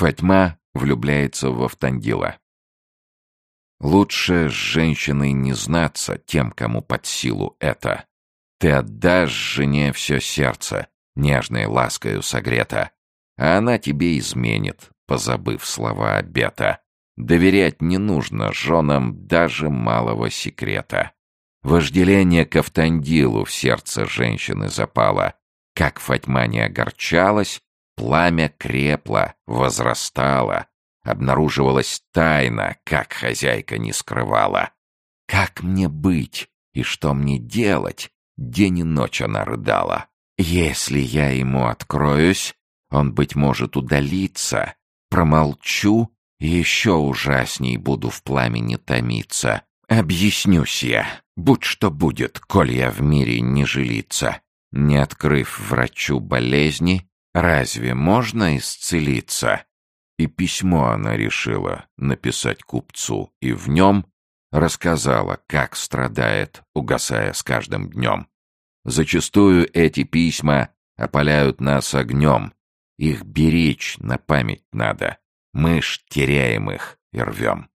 Фатьма влюбляется в Автандила. Лучше с женщиной не знаться тем, кому под силу это. Ты отдашь жене все сердце, нежной ласкою согрета, а она тебе изменит, позабыв слова обета. Доверять не нужно женам даже малого секрета. Вожделение к Автандилу в сердце женщины запало. Как Фатьма не огорчалась, пламя крепло, возрастало. Обнаруживалась тайна, как хозяйка не скрывала. Как мне быть и что мне делать? День и ночь она рыдала. Если я ему откроюсь, он, быть может, удалится. Промолчу, и еще ужасней буду в пламени томиться. Объяснюсь я, будь что будет, коль я в мире не жилиться. Не открыв врачу болезни, разве можно исцелиться? И письмо она решила написать купцу, и в нем рассказала, как страдает, угасая с каждым днем. Зачастую эти письма опаляют нас огнем. Их беречь на память надо. Мы ж теряем их и рвем.